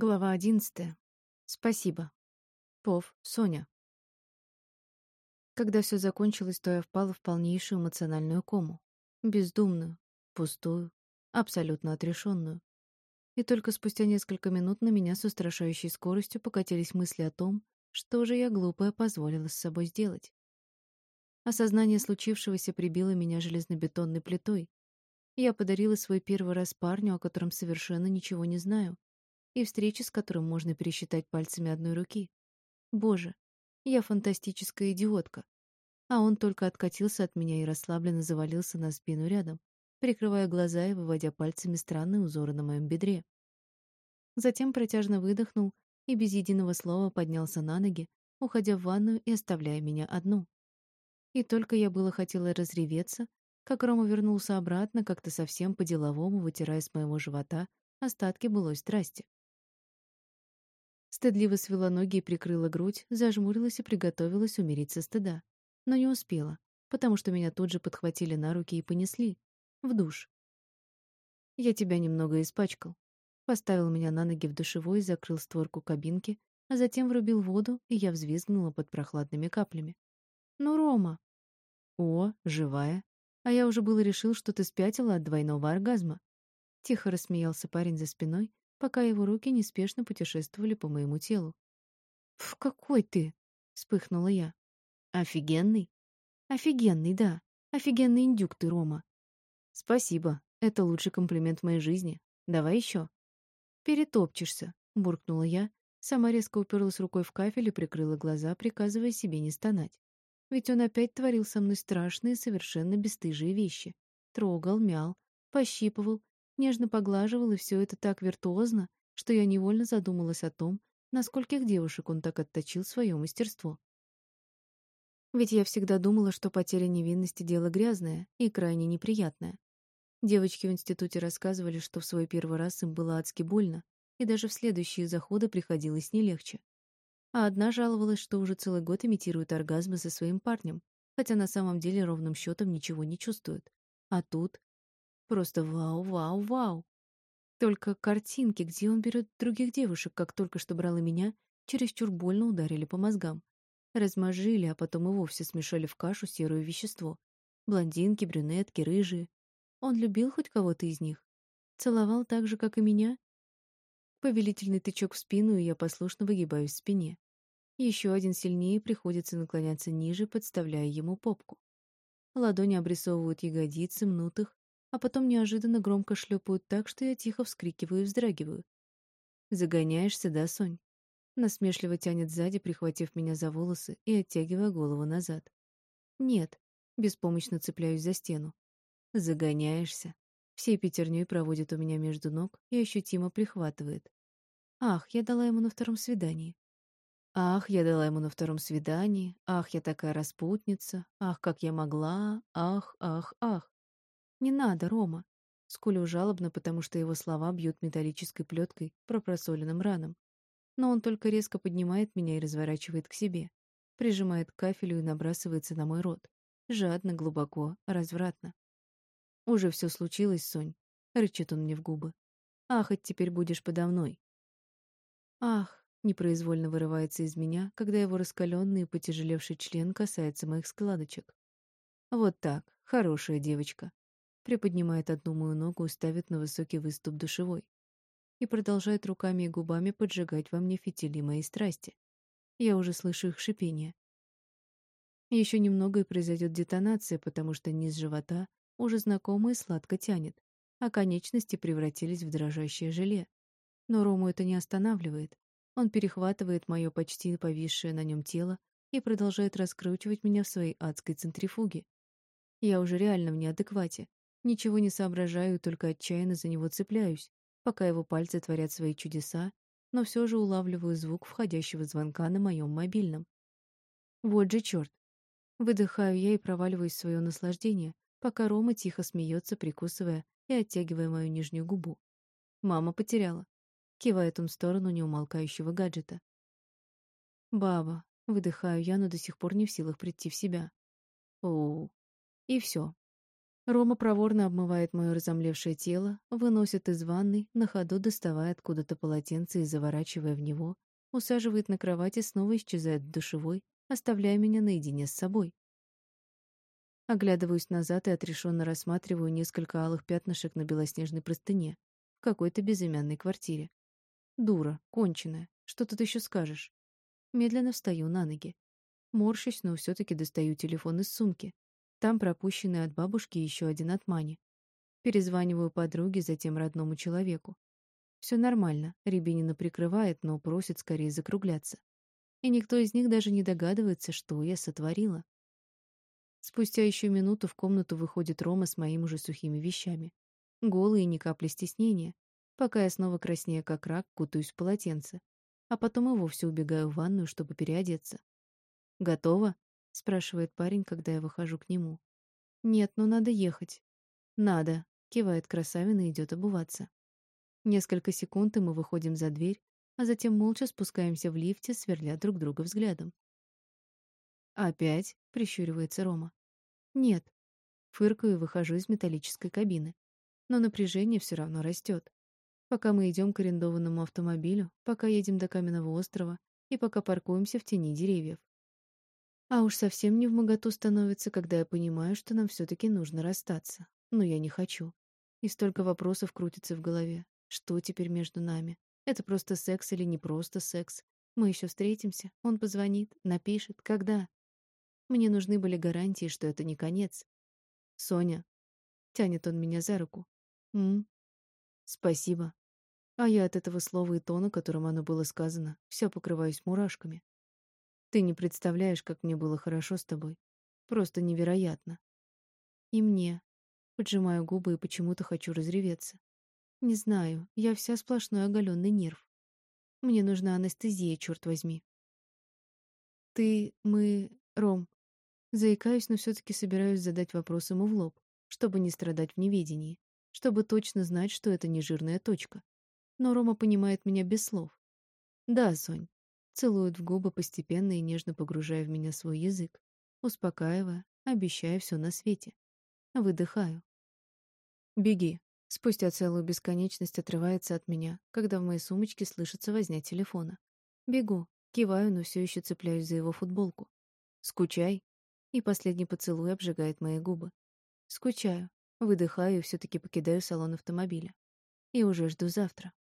Глава одиннадцатая. Спасибо. Пов, Соня. Когда все закончилось, то я впала в полнейшую эмоциональную кому. Бездумную, пустую, абсолютно отрешенную. И только спустя несколько минут на меня с устрашающей скоростью покатились мысли о том, что же я глупая позволила с собой сделать. Осознание случившегося прибило меня железнобетонной плитой. Я подарила свой первый раз парню, о котором совершенно ничего не знаю, и встречи с которым можно пересчитать пальцами одной руки. Боже, я фантастическая идиотка. А он только откатился от меня и расслабленно завалился на спину рядом, прикрывая глаза и выводя пальцами странные узоры на моем бедре. Затем протяжно выдохнул и без единого слова поднялся на ноги, уходя в ванную и оставляя меня одну. И только я было хотела разреветься, как Рома вернулся обратно, как-то совсем по-деловому, вытирая с моего живота остатки былой страсти. Стыдливо свела ноги и прикрыла грудь, зажмурилась и приготовилась умереть со стыда. Но не успела, потому что меня тут же подхватили на руки и понесли. В душ. Я тебя немного испачкал. Поставил меня на ноги в душевой, закрыл створку кабинки, а затем врубил воду, и я взвизгнула под прохладными каплями. «Ну, Рома!» «О, живая! А я уже было решил, что ты спятила от двойного оргазма!» Тихо рассмеялся парень за спиной, пока его руки неспешно путешествовали по моему телу. «В какой ты?» — вспыхнула я. «Офигенный?» «Офигенный, да. Офигенный индюк ты, Рома». «Спасибо. Это лучший комплимент в моей жизни. Давай еще». «Перетопчешься», — буркнула я, сама резко уперлась рукой в кафель и прикрыла глаза, приказывая себе не стонать. Ведь он опять творил со мной страшные, совершенно бесстыжие вещи. Трогал, мял, пощипывал, нежно поглаживал, и все это так виртуозно, что я невольно задумалась о том, на скольких девушек он так отточил свое мастерство. Ведь я всегда думала, что потеря невинности — дело грязное и крайне неприятное. Девочки в институте рассказывали, что в свой первый раз им было адски больно, и даже в следующие заходы приходилось не легче. А одна жаловалась, что уже целый год имитирует оргазмы со своим парнем, хотя на самом деле ровным счетом ничего не чувствует. А тут Просто вау, вау, вау. Только картинки, где он берет других девушек, как только что брал и меня, чересчур больно ударили по мозгам. Размажили, а потом и вовсе смешали в кашу серое вещество. Блондинки, брюнетки, рыжие. Он любил хоть кого-то из них? Целовал так же, как и меня? Повелительный тычок в спину, и я послушно выгибаюсь в спине. Еще один сильнее приходится наклоняться ниже, подставляя ему попку. Ладони обрисовывают ягодицы, мнут а потом неожиданно громко шлепают так, что я тихо вскрикиваю и вздрагиваю. «Загоняешься, да, Сонь?» Насмешливо тянет сзади, прихватив меня за волосы и оттягивая голову назад. «Нет», — беспомощно цепляюсь за стену. «Загоняешься». Всей пятерней проводит у меня между ног и ощутимо прихватывает. «Ах, я дала ему на втором свидании». Ах, я дала ему на втором свидании, ах, я такая распутница, ах, как я могла, ах, ах, ах. «Не надо, Рома!» Скулю жалобно, потому что его слова бьют металлической плеткой про просоленным ранам. Но он только резко поднимает меня и разворачивает к себе. Прижимает к кафелю и набрасывается на мой рот. Жадно, глубоко, развратно. «Уже все случилось, Сонь», — рычит он мне в губы. «Ахать теперь будешь подо мной». «Ах!» — непроизвольно вырывается из меня, когда его раскаленный и потяжелевший член касается моих складочек. «Вот так, хорошая девочка приподнимает одну мою ногу и ставит на высокий выступ душевой и продолжает руками и губами поджигать во мне фитили моей страсти. Я уже слышу их шипение. Еще немного и произойдет детонация, потому что низ живота уже знакомо и сладко тянет, а конечности превратились в дрожащее желе. Но Рому это не останавливает. Он перехватывает мое почти повисшее на нем тело и продолжает раскручивать меня в своей адской центрифуге. Я уже реально в неадеквате, Ничего не соображаю, только отчаянно за него цепляюсь, пока его пальцы творят свои чудеса, но все же улавливаю звук входящего звонка на моем мобильном. Вот же черт! Выдыхаю я и проваливаюсь в свое наслаждение, пока Рома тихо смеется, прикусывая и оттягивая мою нижнюю губу. Мама потеряла. Кивает он в сторону неумолкающего гаджета. Баба. Выдыхаю я, но до сих пор не в силах прийти в себя. Оу. И все. Рома проворно обмывает мое разомлевшее тело, выносит из ванной, на ходу доставая откуда-то полотенце и заворачивая в него, усаживает на кровати, снова исчезает в душевой, оставляя меня наедине с собой. Оглядываюсь назад и отрешенно рассматриваю несколько алых пятнышек на белоснежной простыне в какой-то безымянной квартире. Дура, конченая, что тут еще скажешь? Медленно встаю на ноги. Морщусь, но все таки достаю телефон из сумки, там пропущенный от бабушки еще один от Мани. Перезваниваю подруге, затем родному человеку. Все нормально, Рябинина прикрывает, но просит скорее закругляться. И никто из них даже не догадывается, что я сотворила. Спустя еще минуту в комнату выходит Рома с моими уже сухими вещами. Голый и ни капли стеснения, пока я снова краснея как рак кутаюсь в полотенце, а потом и вовсе убегаю в ванную, чтобы переодеться. «Готово?» Спрашивает парень, когда я выхожу к нему. Нет, но надо ехать. Надо, кивает красавина и идет обуваться. Несколько секунд и мы выходим за дверь, а затем молча спускаемся в лифте, сверля друг друга взглядом. «Опять?» — прищуривается Рома. «Нет». Фыркаю и выхожу из металлической кабины. Но напряжение все равно растет. Пока мы идем к арендованному автомобилю, пока едем до Каменного острова и пока паркуемся в тени деревьев. А уж совсем не в моготу становится, когда я понимаю, что нам все-таки нужно расстаться. Но я не хочу. И столько вопросов крутится в голове. Что теперь между нами? Это просто секс или не просто секс? Мы еще встретимся, он позвонит, напишет. Когда? Мне нужны были гарантии, что это не конец. Соня. Тянет он меня за руку. М? Спасибо. А я от этого слова и тона, которым оно было сказано, вся покрываюсь мурашками. Ты не представляешь, как мне было хорошо с тобой. Просто невероятно. И мне. Поджимаю губы и почему-то хочу разреветься. Не знаю, я вся сплошной оголенный нерв. Мне нужна анестезия, черт возьми. Ты, мы, Ром. Заикаюсь, но все-таки собираюсь задать вопрос ему в лоб, чтобы не страдать в неведении, чтобы точно знать, что это не жирная точка. Но Рома понимает меня без слов. Да, Сонь, целует в губы, постепенно и нежно погружая в меня свой язык, успокаивая, обещая все на свете. Выдыхаю. «Беги». Спустя целую бесконечность отрывается от меня, когда в моей сумочке слышится возня телефона. Бегу, киваю, но все еще цепляюсь за его футболку. «Скучай». И последний поцелуй обжигает мои губы. Скучаю, выдыхаю и все-таки покидаю салон автомобиля. И уже жду завтра.